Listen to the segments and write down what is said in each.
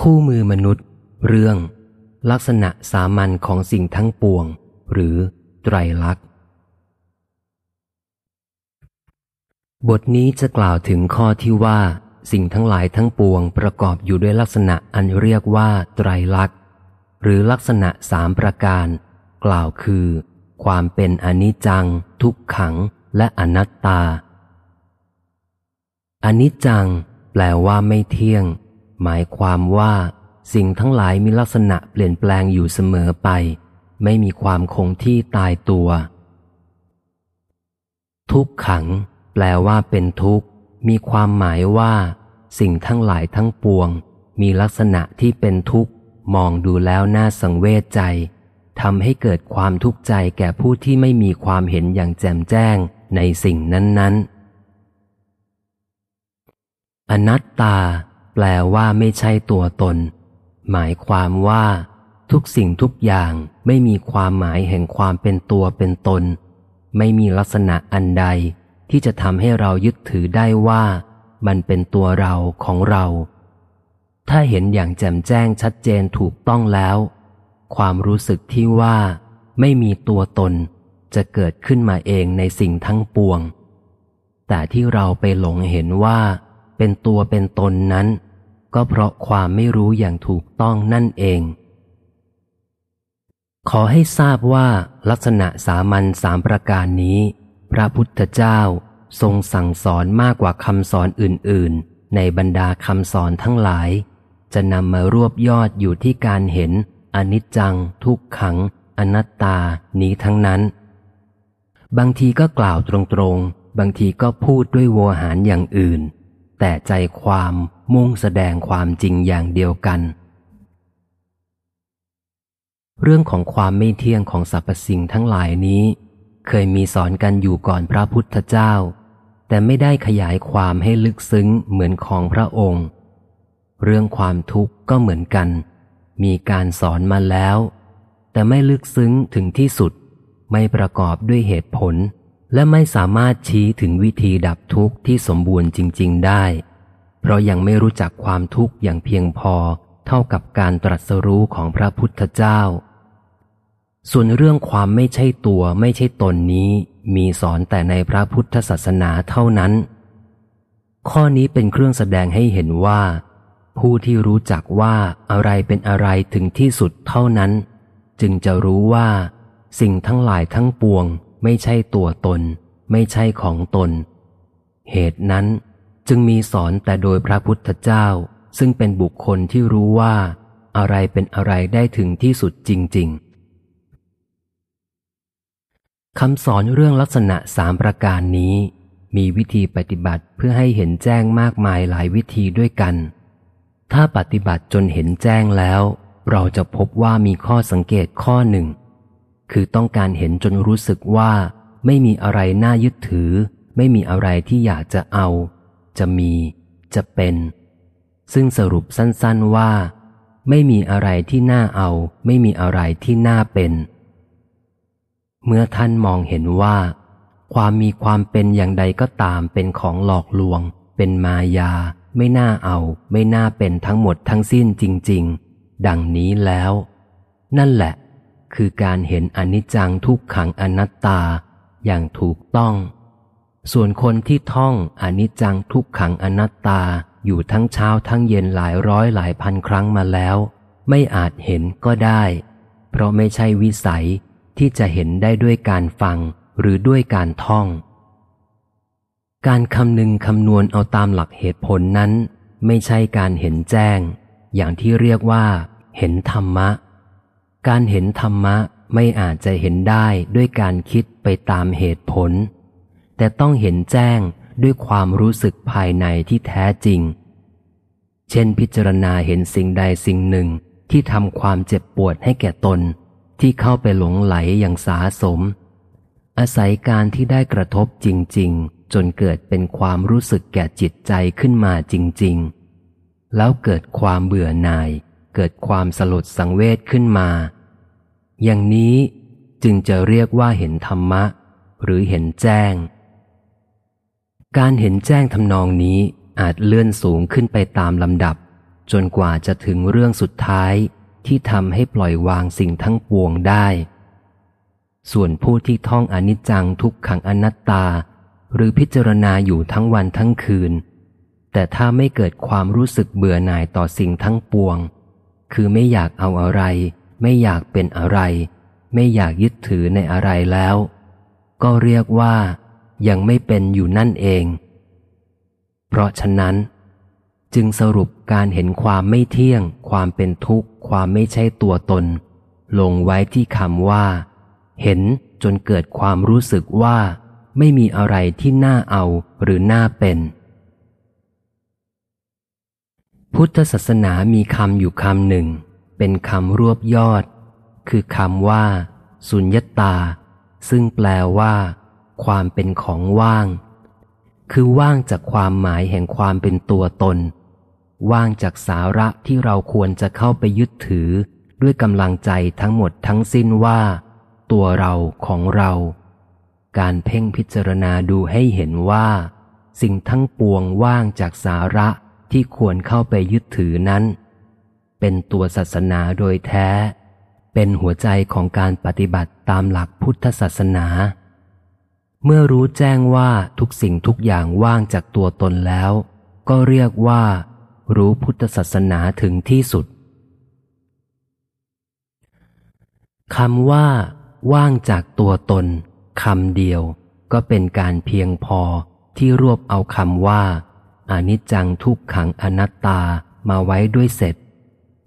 คู่มือมนุษย์ เรื่อง ลักษณะสามัญของสิ่งทั้งปวง หรือไตรลักษณ์ บทนี้จะกล่าวถึงข้อที่ว่า สิ่งทั้งหลายทั้งปวงประกอบอยู่ด้วยลักษณะอันเรียกว่าไตรลักษณ์ หรือลักษณะสามประการ กล่าวคือ ความเป็นอนิจจัง ทุกขัง และอนัตตาอนิจจัง แปลว่าไม่เที่ยง หมายความว่าสิ่งทั้งหลายมีลักษณะเปลี่ยนแปลงอยู่เสมอไป ไม่มีความคงที่ตายตัว ทุกขัง แปลว่าเป็นทุกข์ มีความหมายว่า สิ่งทั้งหลายทั้งปวง มีลักษณะที่เป็นทุกข์ มองดูแล้วน่าสังเวชใจทำให้เกิดความทุกข์ใจแก่ผู้ที่ไม่มีความเห็นอย่างแจ่มแจ้งในสิ่งนั้น ๆ อนัตตา แปลว่าไม่ใช่ตัวตน หมายความว่า ทุกสิ่งทุกอย่างไม่มีความหมายแห่งความเป็นตัวเป็นตน ไม่มีลักษณะอันใด ที่จะทำให้เรายึดถือได้ว่า มันเป็นตัวเราของเรา ถ้าเห็นอย่างแจ่มแจ้งชัดเจนถูกต้องแล้ว ความรู้สึกที่ว่า ไม่มีตัวตน จะเกิดขึ้นมาเองในสิ่งทั้งปวง แต่ที่เราไปหลงเห็นว่าเป็นตัวเป็นตนนั้น ก็เพราะความไม่รู้อย่างถูกต้องนั่นเอง ขอให้ทราบว่าลักษณะสามัญสามประการนี้ พระพุทธเจ้าทรงสั่งสอนมากกว่าคำสอนอื่น ๆ ในบรรดาคำสอนทั้งหลาย จะนำมารวบยอดอยู่ที่การเห็น อนิจจัง ทุกขัง อนัตตานี้ทั้งนั้น บางทีก็กล่าวตรงๆ บางทีก็พูดด้วยโวหารอย่างอื่น แต่ใจความมุ่งแสดงความจริงอย่างเดียวกัน เรื่องของความไม่เที่ยงของสรรพสิ่งทั้งหลายนี้ เคยมีสอนกันอยู่ก่อนพระพุทธเจ้า แต่ไม่ได้ขยายความให้ลึกซึ้งเหมือนของพระองค์ เรื่องความทุกข์ก็เหมือนกัน มีการสอนมาแล้ว แต่ไม่ลึกซึ้งถึงที่สุด ไม่ประกอบด้วยเหตุผล และไม่สามารถชี้ถึงวิธีดับทุกข์ที่สมบูรณ์จริง ๆ ได้ เพราะยังไม่รู้จักความทุกข์อย่างเพียงพอเท่ากับการตรัสรู้ของพระพุทธเจ้า ส่วนเรื่องความไม่ใช่ตัวไม่ใช่ตนนี้ มีสอนแต่ในพระพุทธศาสนาเท่านั้น ข้อนี้เป็นเครื่องแสดงให้เห็นว่า ผู้ที่รู้จักว่าอะไรเป็นอะไรถึงที่สุดเท่านั้น จึงจะรู้ว่า สิ่งทั้งหลายทั้งปวง ไม่ใช่ตัวตน ไม่ใช่ของตน เหตุนั้นจึงมีสอนแต่โดยพระพุทธเจ้า ซึ่งเป็นบุคคลที่รู้ว่า อะไรเป็นอะไรได้ถึงที่สุดจริง ๆคำสอนเรื่องลักษณะสามประการนี้ มีวิธีปฏิบัติเพื่อให้เห็นแจ้งมากมายหลายวิธีด้วยกัน ถ้าปฏิบัติจนเห็นแจ้งแล้ว เราจะพบว่ามีข้อสังเกตข้อหนึ่ง คือต้องการเห็นจนรู้สึกว่า ไม่มีอะไรน่ายึดถือ ไม่มีอะไรที่อยากจะเอา จะมี จะเป็น ซึ่งสรุปสั้น ๆว่า ไม่มีอะไรที่น่าเอา ไม่มีอะไรที่น่าเป็น เมื่อท่านมองเห็นว่า ความมีความเป็นอย่างใดก็ตามเป็นของหลอกลวง เป็นมายา ไม่น่าเอา ไม่น่าเป็นทั้งหมดทั้งสิ้นจริง ๆ ดังนี้แล้ว นั่นแหละ คือการเห็นอนิจจังทุกขังอนัตตาอย่างถูกต้อง ส่วนคนที่ท่องอนิจจังทุกขังอนัตตาอยู่ทั้งเช้าทั้งเย็นหลายร้อยหลายพันครั้งมาแล้ว ไม่อาจเห็นก็ได้ เพราะไม่ใช่วิสัยที่จะเห็นได้ด้วยการฟังหรือด้วยการท่อง การคำนึงคำนวณเอาตามหลักเหตุผลนั้น ไม่ใช่การเห็นแจ้ง อย่างที่เรียกว่า เห็นธรรมะ การเห็นธรรมะไม่อาจจะเห็นได้ด้วยการคิดไปตามเหตุผล แต่ต้องเห็นแจ้งด้วยความรู้สึกภายในที่แท้จริง เช่นพิจารณาเห็นสิ่งใดสิ่งหนึ่งที่ทำความเจ็บปวดให้แก่ตน ที่เข้าไปหลงไหลอย่างสาสม อาศัยการที่ได้กระทบจริง ๆ จนเกิดเป็นความรู้สึกแก่จิตใจขึ้นมาจริง ๆ แล้วเกิดความเบื่อหน่าย เกิดความสลดสังเวชขึ้นมา อย่างนี้จึงจะเรียกว่าเห็นธรรมะ หรือเห็นแจ้ง การเห็นแจ้งทำนองนี้อาจเลื่อนสูงขึ้นไปตามลำดับ จนกว่าจะถึงเรื่องสุดท้ายที่ทำให้ปล่อยวางสิ่งทั้งปวงได้ ส่วนผู้ที่ท่องอนิจจังทุกขังอนัตตา หรือพิจารณาอยู่ทั้งวันทั้งคืน แต่ถ้าไม่เกิดความรู้สึกเบื่อหน่ายต่อสิ่งทั้งปวง คือไม่อยากเอาอะไร ไม่อยากเป็นอะไร ไม่อยากยึดถือในอะไรแล้ว ก็เรียกว่า ยังไม่เป็นอยู่นั่นเอง เพราะฉะนั้น จึงสรุปการเห็นความไม่เที่ยง ความเป็นทุกข์ ความไม่ใช่ตัวตน ลงไว้ที่คำว่า เห็นจนเกิดความรู้สึกว่า ไม่มีอะไรที่น่าเอาหรือน่าเป็นพุทธศาสนามีคำอยู่คำหนึ่ง เป็นคำรวบยอด คือคำว่า สุญญตา ซึ่งแปลว่า ความเป็นของว่าง คือว่างจากความหมายแห่งความเป็นตัวตน ว่างจากสาระที่เราควรจะเข้าไปยึดถือ ด้วยกำลังใจทั้งหมดทั้งสิ้นว่า ตัวเราของเรา การเพ่งพิจารณาดูให้เห็นว่า สิ่งทั้งปวงว่างจากสาระที่ควรเข้าไปยึดถือนั้น เป็นตัวศาสนาโดยแท้ เป็นหัวใจของการปฏิบัติตามหลักพุทธศาสนา เมื่อรู้แจ้งว่าทุกสิ่งทุกอย่างว่างจากตัวตนแล้ว ก็เรียกว่า รู้พุทธศาสนาถึงที่สุดคำว่า ว่างจากตัวตนคำเดียว ก็เป็นการเพียงพอที่รวบเอาคำว่าอนิจจังทุกขังอนัตตามาไว้ด้วยเสร็จ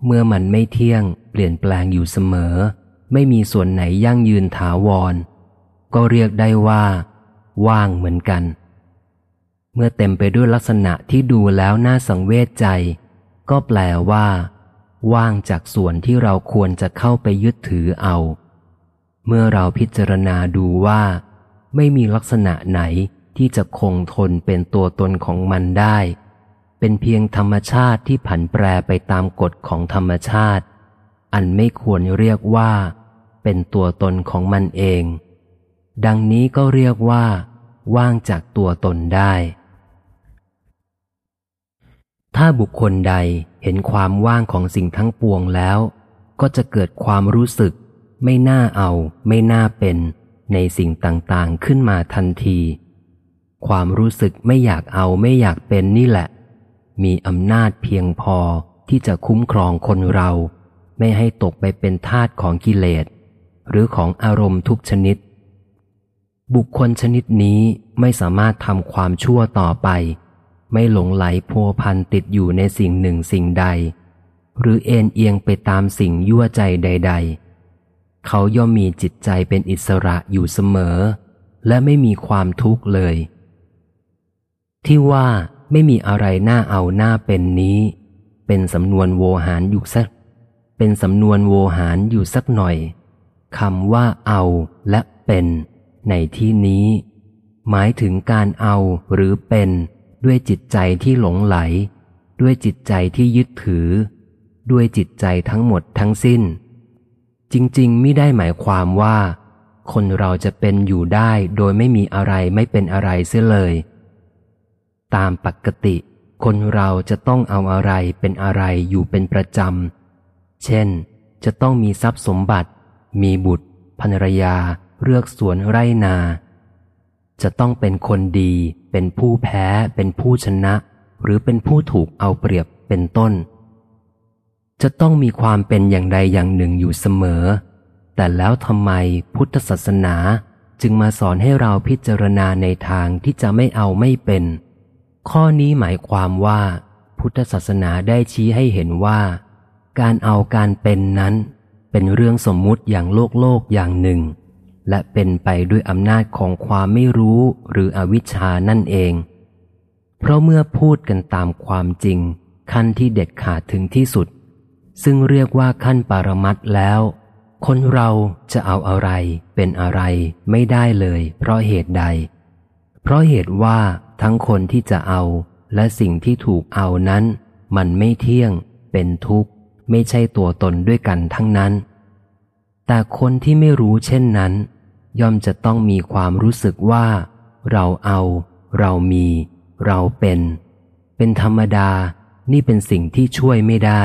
เมื่อมันไม่เที่ยง เปลี่ยนแปลงอยู่เสมอ ไม่มีส่วนไหนยั่งยืนถาวร ก็เรียกได้ว่า ว่างเหมือนกัน เมื่อเต็มไปด้วยลักษณะที่ดูแล้วน่าสังเวชใจ ก็แปลว่า ว่างจากส่วนที่เราควรจะเข้าไปยึดถือเอา เมื่อเราพิจารณาดูว่า ไม่มีลักษณะไหนที่จะคงทนเป็นตัวตนของมันได้ เป็นเพียงธรรมชาติที่ผันแปรไปตามกฎของธรรมชาติ อันไม่ควรเรียกว่า เป็นตัวตนของมันเอง ดังนี้ก็เรียกว่า ว่างจากตัวตนได้ ถ้าบุคคลใดเห็นความว่างของสิ่งทั้งปวงแล้ว ก็จะเกิดความรู้สึก ไม่น่าเอา ไม่น่าเป็น ในสิ่งต่างๆขึ้นมาทันที ความรู้สึกไม่อยากเอาไม่อยากเป็นนี่แหละ มีอำนาจเพียงพอที่จะคุ้มครองคนเรา ไม่ให้ตกไปเป็นทาสของกิเลส หรือของอารมณ์ทุกชนิด บุคคลชนิดนี้ไม่สามารถทำความชั่วต่อไป ไม่หลงไหลพัวพันติดอยู่ในสิ่งหนึ่งสิ่งใด หรือเอ็นเอียงไปตามสิ่งยั่วใจใด ๆ เขาย่อมมีจิตใจเป็นอิสระอยู่เสมอ และไม่มีความทุกข์เลย ที่ว่า ไม่มีอะไรน่าเอาหน้าเป็นนี้ เป็นสำนวนโวหารอยู่สัก เป็นสำนวนโวหารอยู่สักหน่อยคำว่าเอาและเป็น ในที่นี้ หมายถึงการเอาหรือเป็นด้วยจิตใจที่หลงไหล ด้วยจิตใจที่ยึดถือ ด้วยจิตใจทั้งหมดทั้งสิ้น จริงๆไม่ได้หมายความว่า คนเราจะเป็นอยู่ได้โดยไม่มีอะไรไม่เป็นอะไรเสียเลย ตามปกติ คนเราจะต้องเอาอะไรเป็นอะไรอยู่เป็นประจำ เช่น จะต้องมีทรัพย์สมบัติ มีบุตรภรรยา เลือกสวนไร่นา จะต้องเป็นคนดี เป็นผู้แพ้ เป็นผู้ชนะ หรือเป็นผู้ถูกเอาเปรียบเป็นต้น จะต้องมีความเป็นอย่างใดอย่างหนึ่งอยู่เสมอ แต่แล้วทำไมพุทธศาสนาจึงมาสอนให้เราพิจารณาในทางที่จะไม่เอาไม่เป็น ข้อนี้หมายความว่า พุทธศาสนาได้ชี้ให้เห็นว่า การเอาการเป็นนั้น เป็นเรื่องสมมุติอย่างโลกโลกอย่างหนึ่ง และเป็นไปด้วยอำนาจของความไม่รู้หรืออวิชชานั่นเอง เพราะเมื่อพูดกันตามความจริง ขั้นที่เด็ดขาดถึงที่สุด ซึ่งเรียกว่าขั้นปรมัตแล้ว คนเราจะเอาอะไรเป็นอะไรไม่ได้เลย เพราะเหตุใด เพราะเหตุว่า ทั้งคนที่จะเอาและสิ่งที่ถูกเอานั้น มันไม่เที่ยง เป็นทุกข์ ไม่ใช่ตัวตนด้วยกันทั้งนั้น แต่คนที่ไม่รู้เช่นนั้น ย่อมจะต้องมีความรู้สึกว่า เราเอา เรามี เราเป็น เป็นธรรมดานี่เป็นสิ่งที่ช่วยไม่ได้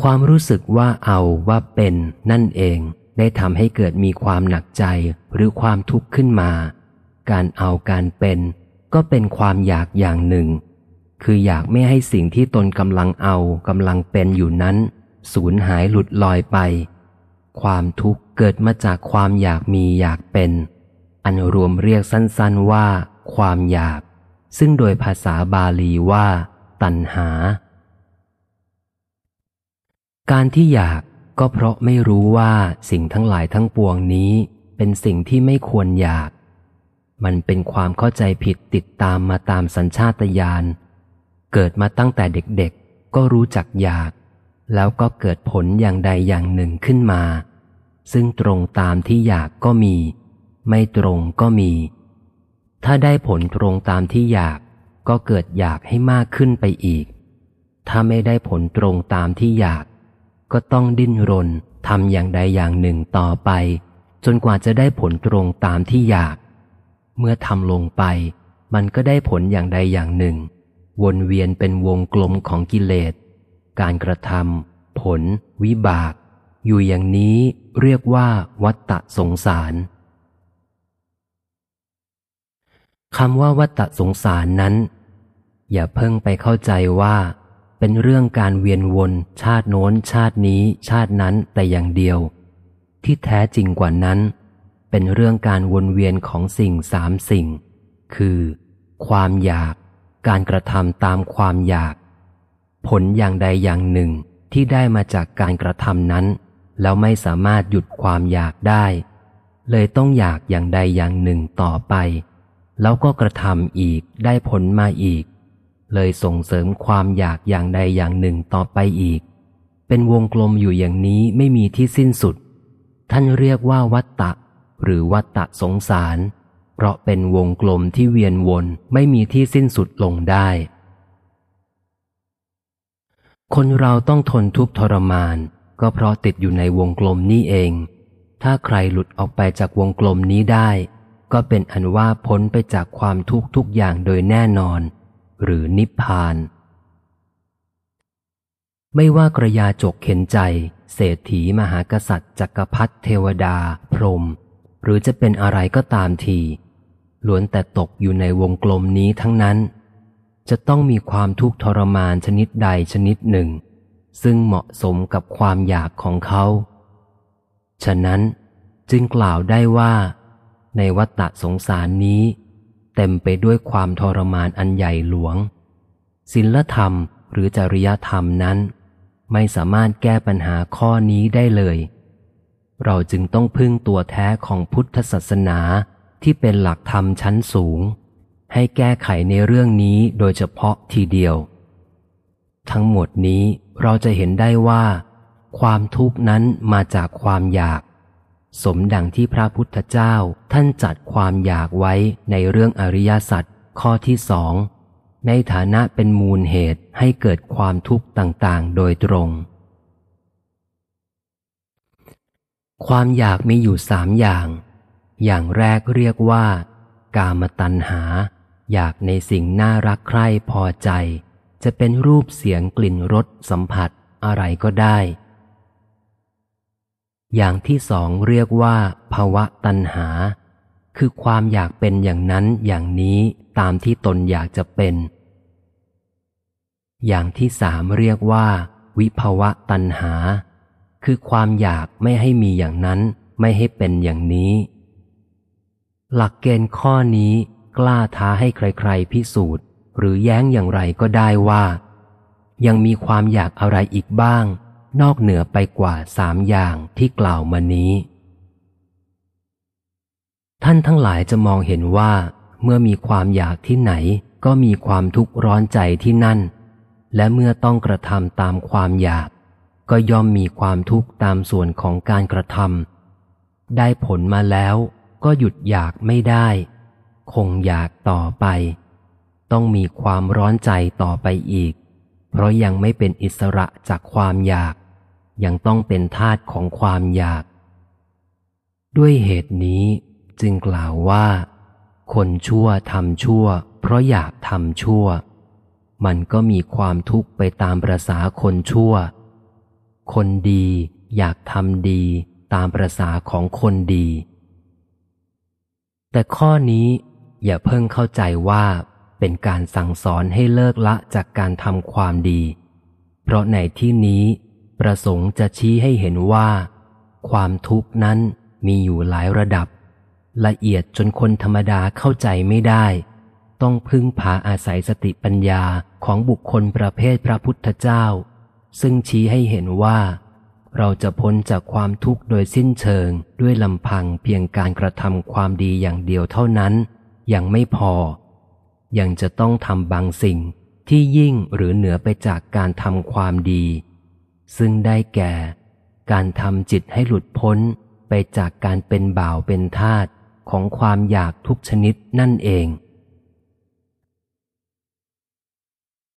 ความรู้สึกว่าเอาว่าเป็นนั่นเอง ได้ทำให้เกิดมีความหนักใจหรือความทุกข์ขึ้นมา การเอาการเป็น ก็เป็นความอยากอย่างหนึ่ง คืออยากไม่ให้สิ่งที่ตนกำลังเอากำลังเป็นอยู่นั้น สูญหายหลุดลอยไป ความทุกข์เกิดมาจากความอยากมีอยากเป็น อันรวมเรียกสั้นๆว่า ความอยาก ซึ่งโดยภาษาบาลีว่า ตัณหา การที่อยาก ก็เพราะไม่รู้ว่าสิ่งทั้งหลายทั้งปวงนี้เป็นสิ่งที่ไม่ควรอยาก มันเป็นความเข้าใจผิดติดตามมาตามสัญชาตญาณ เกิดมาตั้งแต่เด็กๆ ก็รู้จักอยาก แล้วก็เกิดผลอย่างใดอย่างหนึ่งขึ้นมา ซึ่งตรงตามที่อยากก็มี ไม่ตรงก็มี ถ้าได้ผลตรงตามที่อยากก็เกิดอยากให้มากขึ้นไปอีก ถ้าไม่ได้ผลตรงตามที่อยาก ก็ต้องดิ้นรนทำอย่างใดอย่างหนึ่งต่อไป จนกว่าจะได้ผลตรงตามที่อยาก เมื่อทำลงไป มันก็ได้ผลอย่างใดอย่างหนึ่ง วนเวียนเป็นวงกลมของกิเลส การกระทำผล วิบาก อยู่อย่างนี้เรียกว่าวัตตะสงสารคำว่าวัตตะสงสารนั้น อย่าเพิ่งไปเข้าใจว่า เป็นเรื่องการเวียนวน ชาติโน้น ชาตินี้ ชาตินั้นแต่อย่างเดียว ที่แท้จริงกว่านั้น เป็นเรื่องการวนเวียนของสิ่งสามสิ่ง คือ ความอยาก การกระทำตามความอยาก ผลอย่างใดอย่างหนึ่งที่ได้มาจากการกระทำนั้น แล้วไม่สามารถหยุดความอยากได้ เลยต้องอยากอย่างใดอย่างหนึ่งต่อไป แล้วก็กระทำอีกได้ผลมาอีก เลยส่งเสริมความอยากอย่างใดอย่างหนึ่งต่อไปอีก เป็นวงกลมอยู่อย่างนี้ไม่มีที่สิ้นสุด ท่านเรียกว่าวัตตะ หรือวัตตะสงสาร เพราะเป็นวงกลมที่เวียนวนไม่มีที่สิ้นสุดลงได้ คนเราต้องทนทุกข์ทรมาน ก็เพราะติดอยู่ในวงกลมนี้เอง ถ้าใครหลุดออกไปจากวงกลมนี้ได้ ก็เป็นอันว่าพ้นไปจากความทุกข์ทุกอย่างโดยแน่นอน หรือนิพพาน ไม่ว่ากระยาจกเข็นใจ เศรษฐีมหากษัตริย์จักรพรรดิเทวดา พรหมหรือจะเป็นอะไรก็ตามทีล้วนแต่ตกอยู่ในวงกลมนี้ทั้งนั้น จะต้องมีความทุกข์ทรมานชนิดใดชนิดหนึ่ง ซึ่งเหมาะสมกับความอยากของเขา ฉะนั้นจึงกล่าวได้ว่า ในวัฏฏะสงสารนี้ เต็มไปด้วยความทรมานอันใหญ่หลวงศิลธรรมหรือจริยธรรมนั้น ไม่สามารถแก้ปัญหาข้อนี้ได้เลย เราจึงต้องพึ่งตัวแท้ของพุทธศาสนาที่เป็นหลักธรรมชั้นสูง ให้แก้ไขในเรื่องนี้โดยเฉพาะทีเดียว ทั้งหมดนี้เราจะเห็นได้ว่า ความทุกข์นั้นมาจากความอยาก สมดังที่พระพุทธเจ้าท่านจัดความอยากไว้ในเรื่องอริยสัจข้อที่สองในฐานะเป็นมูลเหตุให้เกิดความทุกข์ต่างๆ โดยตรง ความอยากมีอยู่สามอย่าง อย่างแรกเรียกว่า กามตัณหา อยากในสิ่งน่ารักใคร่พอใจ จะเป็นรูปเสียงกลิ่นรสสัมผัสอะไรก็ได้ อย่างที่สองเรียกว่า ภาวะตัณหา คือความอยากเป็นอย่างนั้นอย่างนี้ตามที่ตนอยากจะเป็น อย่างที่สามเรียกว่า วิภาวะตัณหา คือความอยากไม่ให้มีอย่างนั้นไม่ให้เป็นอย่างนี้ หลักเกณฑ์ข้อนี้กล้าท้าให้ใครๆพิสูจน์ หรือแย้งอย่างไรก็ได้ว่า ยังมีความอยากอะไรอีกบ้าง นอกเหนือไปกว่าสามอย่างที่กล่าวมานี้ ท่านทั้งหลายจะมองเห็นว่า เมื่อมีความอยากที่ไหน ก็มีความทุกข์ร้อนใจที่นั่น และเมื่อต้องกระทำตามความอยาก ก็ย่อมมีความทุกข์ตามส่วนของการกระทำได้ผลมาแล้ว ก็หยุดอยากไม่ได้ คงอยากต่อไป ต้องมีความร้อนใจต่อไปอีก เพราะยังไม่เป็นอิสระจากความอยาก ยังต้องเป็นทาตของความอยาก ด้วยเหตุนี้จึงกล่าวว่า คนชั่วทำชั่ว เพราะอยากทำชั่ว มันก็มีความทุกข์ไปตามประษาคนชั่ว คนดีอยากทำดีตามประษาของคนดี แต่ข้อนี้อย่าเพิ่งเข้าใจว่าเป็นการสั่งสอนให้เลิกละจากการทำความดี เพราะในที่นี้ ประสงค์จะชี้ให้เห็นว่า ความทุกข์นั้นมีอยู่หลายระดับ ละเอียดจนคนธรรมดาเข้าใจไม่ได้ ต้องพึ่งพาอาศัยสติปัญญาของบุคคลประเภทพระพุทธเจ้า ซึ่งชี้ให้เห็นว่า เราจะพ้นจากความทุกข์โดยสิ้นเชิงด้วยลำพังเพียงการกระทำความดีอย่างเดียวเท่านั้น ยังไม่พอ ยังจะต้องทำบางสิ่งที่ยิ่งหรือเหนือไปจากการทำความดี ซึ่งได้แก่ การทำจิตให้หลุดพ้นไปจากการเป็นบ่าวเป็นทาสของความอยากทุกชนิดนั่นเอง